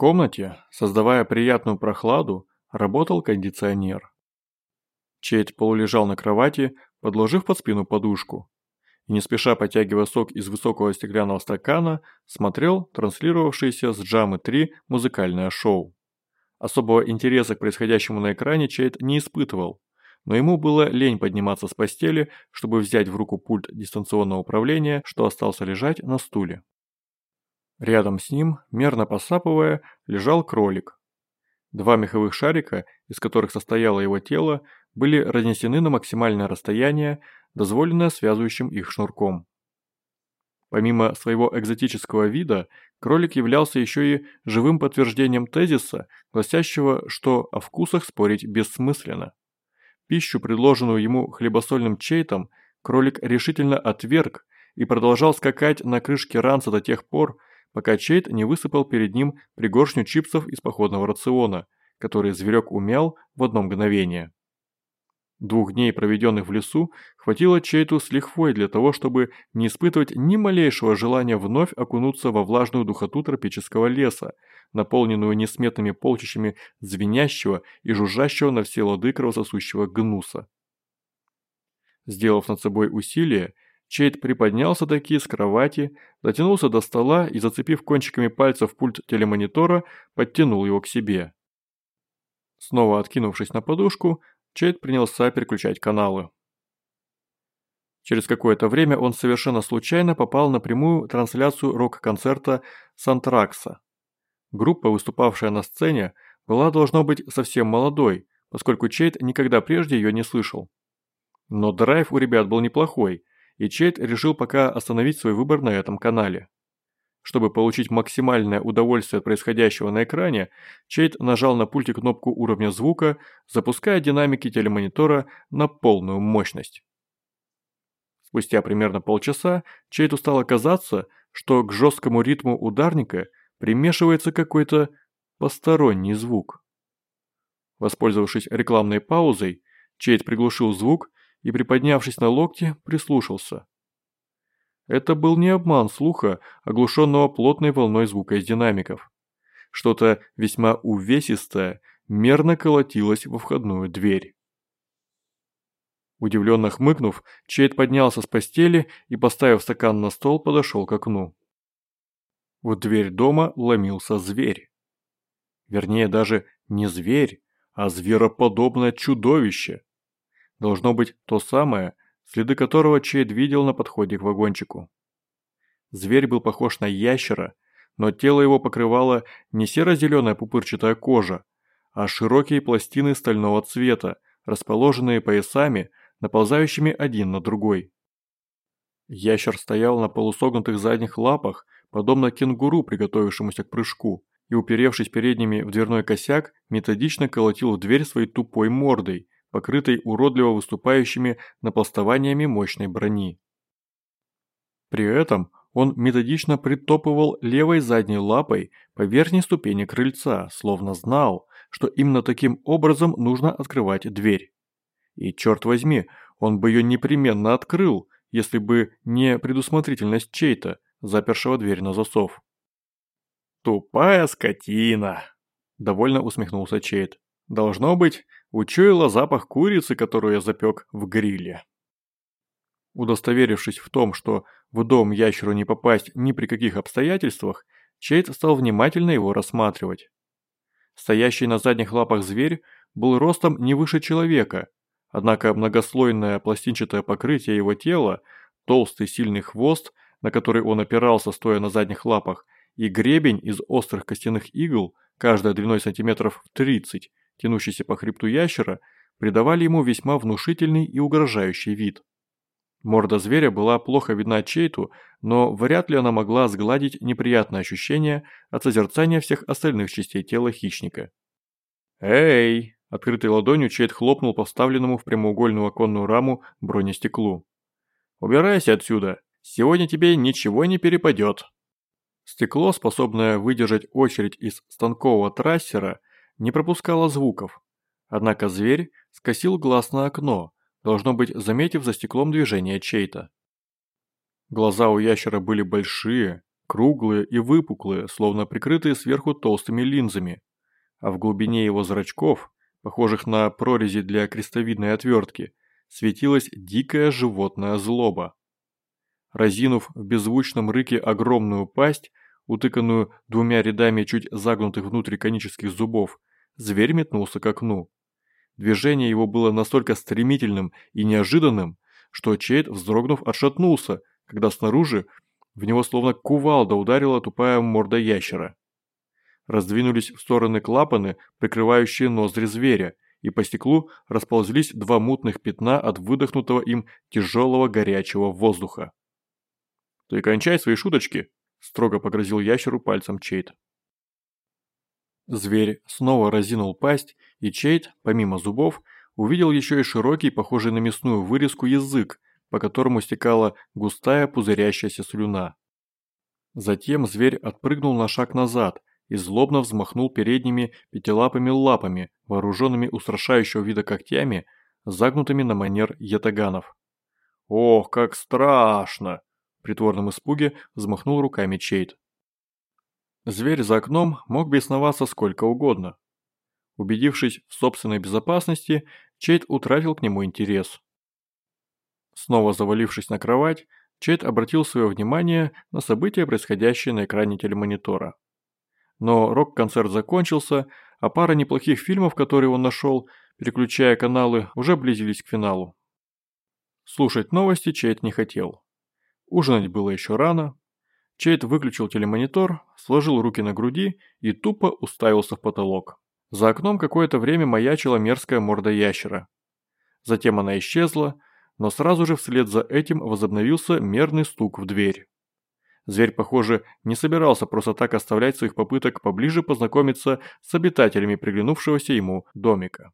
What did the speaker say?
комнате, создавая приятную прохладу, работал кондиционер. Чейд полулежал на кровати, подложив под спину подушку. И не спеша потягивая сок из высокого стеклянного стакана, смотрел транслировавшееся с Джамы 3 музыкальное шоу. Особого интереса к происходящему на экране Чейд не испытывал, но ему было лень подниматься с постели, чтобы взять в руку пульт дистанционного управления, что остался лежать на стуле. Рядом с ним, мерно посапывая, лежал кролик. Два меховых шарика, из которых состояло его тело, были разнесены на максимальное расстояние, дозволенное связывающим их шнурком. Помимо своего экзотического вида, кролик являлся еще и живым подтверждением тезиса, гласящего, что о вкусах спорить бессмысленно. Пищу, предложенную ему хлебосольным чейтом, кролик решительно отверг и продолжал скакать на крышке ранца до тех пор, пока Чейт не высыпал перед ним пригоршню чипсов из походного рациона, который зверек умял в одно мгновение. Двух дней, проведенных в лесу, хватило Чейту с лихвой для того, чтобы не испытывать ни малейшего желания вновь окунуться во влажную духоту тропического леса, наполненную несметными полчищами звенящего и жужжащего на все лады кровососущего гнуса. Сделав над собой усилие, Чейд приподнялся таки с кровати, дотянулся до стола и, зацепив кончиками пальцев пульт телемонитора, подтянул его к себе. Снова откинувшись на подушку, Чейд принялся переключать каналы. Через какое-то время он совершенно случайно попал на прямую трансляцию рок-концерта «Сантракса». Группа, выступавшая на сцене, была, должно быть, совсем молодой, поскольку Чейд никогда прежде ее не слышал. Но драйв у ребят был неплохой, и Чейд решил пока остановить свой выбор на этом канале. Чтобы получить максимальное удовольствие от происходящего на экране, Чейд нажал на пульте кнопку уровня звука, запуская динамики телемонитора на полную мощность. Спустя примерно полчаса Чейду стало казаться, что к жесткому ритму ударника примешивается какой-то посторонний звук. Воспользовавшись рекламной паузой, Чейд приглушил звук и, приподнявшись на локте, прислушался. Это был не обман слуха, оглушенного плотной волной звука из динамиков. Что-то весьма увесистое мерно колотилось во входную дверь. Удивленно хмыкнув, Чейд поднялся с постели и, поставив стакан на стол, подошел к окну. В дверь дома ломился зверь. Вернее, даже не зверь, а звероподобное чудовище. Должно быть то самое, следы которого Чейд видел на подходе к вагончику. Зверь был похож на ящера, но тело его покрывало не серо-зеленая пупырчатая кожа, а широкие пластины стального цвета, расположенные поясами, наползающими один на другой. Ящер стоял на полусогнутых задних лапах, подобно кенгуру, приготовившемуся к прыжку, и, уперевшись передними в дверной косяк, методично колотил в дверь своей тупой мордой, покрытой уродливо выступающими напластованиями мощной брони. При этом он методично притопывал левой задней лапой по верхней ступени крыльца, словно знал, что именно таким образом нужно открывать дверь. И черт возьми, он бы ее непременно открыл, если бы не предусмотрительность чей-то, запершего дверь на засов. «Тупая скотина!» – довольно усмехнулся Чейт. «Должно быть, учуяла запах курицы, которую я запек в гриле. Удостоверившись в том, что в дом ящеру не попасть ни при каких обстоятельствах, Чейт стал внимательно его рассматривать. Стоящий на задних лапах зверь был ростом не выше человека, однако многослойное пластинчатое покрытие его тела, толстый сильный хвост, на который он опирался, стоя на задних лапах, и гребень из острых костяных игл, каждая длиной сантиметров в 30, тянущийся по хребту ящера, придавали ему весьма внушительный и угрожающий вид. Морда зверя была плохо видна Чейту, но вряд ли она могла сгладить неприятное ощущение от созерцания всех остальных частей тела хищника. «Эй!» – открытой ладонью Чейт хлопнул по вставленному в прямоугольную оконную раму бронестеклу. «Убирайся отсюда! Сегодня тебе ничего не перепадет!» Стекло, способное выдержать очередь из станкового трассера, не пропускала звуков. Однако зверь скосил глаз на окно, должно быть, заметив за стеклом движение чей-то. Глаза у ящера были большие, круглые и выпуклые, словно прикрытые сверху толстыми линзами, а в глубине его зрачков, похожих на прорези для крестовидной отвертки, светилась дикая животная злоба. Разинув в беззвучном рыке огромную пасть, утыканную двумя рядами чуть загнутых внутрь конических зубов, зверь метнулся к окну. Движение его было настолько стремительным и неожиданным, что Чейд, вздрогнув, отшатнулся, когда снаружи в него словно кувалда ударила тупая морда ящера. Раздвинулись в стороны клапаны, прикрывающие ноздри зверя, и по стеклу расползлись два мутных пятна от выдохнутого им тяжелого горячего воздуха. «Ты кончай свои шуточки!» – строго погрозил ящеру пальцем Чейд. Зверь снова разинул пасть, и Чейд, помимо зубов, увидел еще и широкий, похожий на мясную вырезку, язык, по которому стекала густая пузырящаяся слюна. Затем зверь отпрыгнул на шаг назад и злобно взмахнул передними пятилапыми лапами, вооруженными устрашающего вида когтями, загнутыми на манер ятаганов. «Ох, как страшно!» – в притворном испуге взмахнул руками Чейд. Зверь за окном мог бесноваться сколько угодно. Убедившись в собственной безопасности, Чейд утратил к нему интерес. Снова завалившись на кровать, Чейд обратил свое внимание на события, происходящие на экране телемонитора. Но рок-концерт закончился, а пара неплохих фильмов, которые он нашел, переключая каналы, уже близились к финалу. Слушать новости Чейд не хотел. Ужинать было еще рано. Чейд выключил телемонитор, сложил руки на груди и тупо уставился в потолок. За окном какое-то время маячила мерзкая морда ящера. Затем она исчезла, но сразу же вслед за этим возобновился мерный стук в дверь. Зверь, похоже, не собирался просто так оставлять своих попыток поближе познакомиться с обитателями приглянувшегося ему домика.